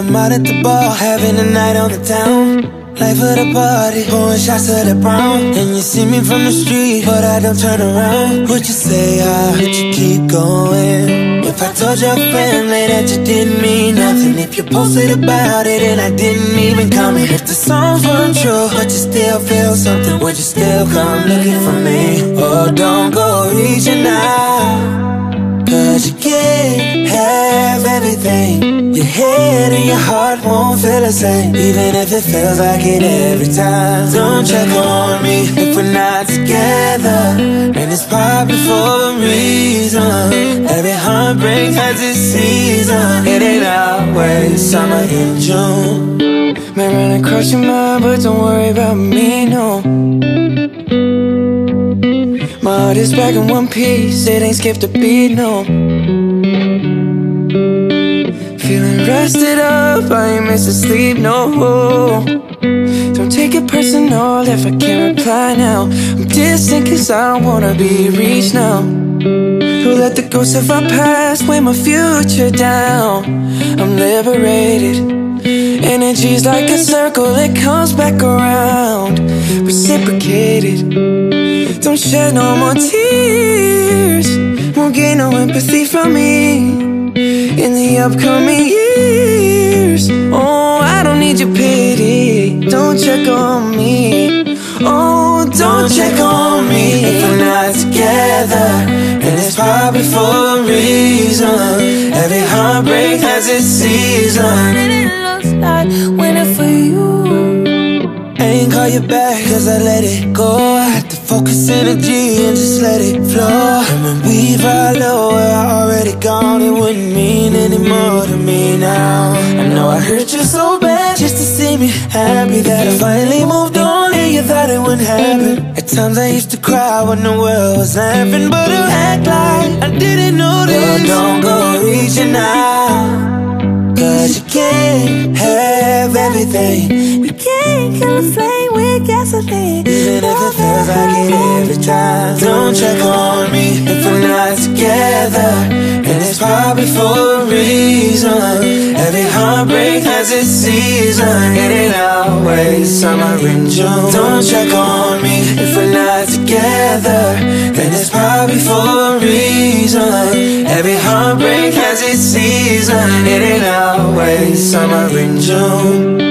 I'm out at the bar, having a night on the town. Life of the party, pouring shots of the brown. And you see me from the street, but I don't turn around. Would you say I would you keep going? If I told your family that you didn't mean nothing, if you posted about it and I didn't even comment, if the songs weren't true, but you still feel something, would you still come looking for me? Oh, don't go reaching out. Cause you can't have everything Your head and your heart won't feel the same Even if it feels like it every time. Don't check on me if we're not together And it's probably for a reason. Every heartbreak has its season It ain't always summer in June. May run across your mind but don't worry about me, no. My heart is back in one piece, it ain't skipped a beat, no Feeling rested up, I ain't missing sleep, no. Don't take it personal if I can't reply now. I'm distant cause I don't wanna be reached now. Who let the ghosts of our past weigh my future down. I'm liberated. Energy's like a circle, it comes back around. Reciprocated. Don't shed no more tears upcoming years. Oh, I don't need your pity. Don't check on me. Oh, don't check on me. If we're not together And it's probably for a reason. Every heartbreak has its season Back cause I let it go. I had to focus energy and just let it flow. And when we follow where I already gone. It wouldn't mean any more to me now. I know I hurt you so bad just to see me happy That I finally moved on and you thought it wouldn't happen. At times I used to cry when the world was laughing But you act like I didn't notice. Well, don't go reaching out Cause you can't have everything can't kill a flame with gasoline. Even if it feels like it every time. Don't check on me if we're not together. And it's probably for a reason. Every heartbreak has its season. It ain't always summer in June Don't check on me if we're not together. Then it's probably for a reason. Every heartbreak has its season. It ain't always summer in June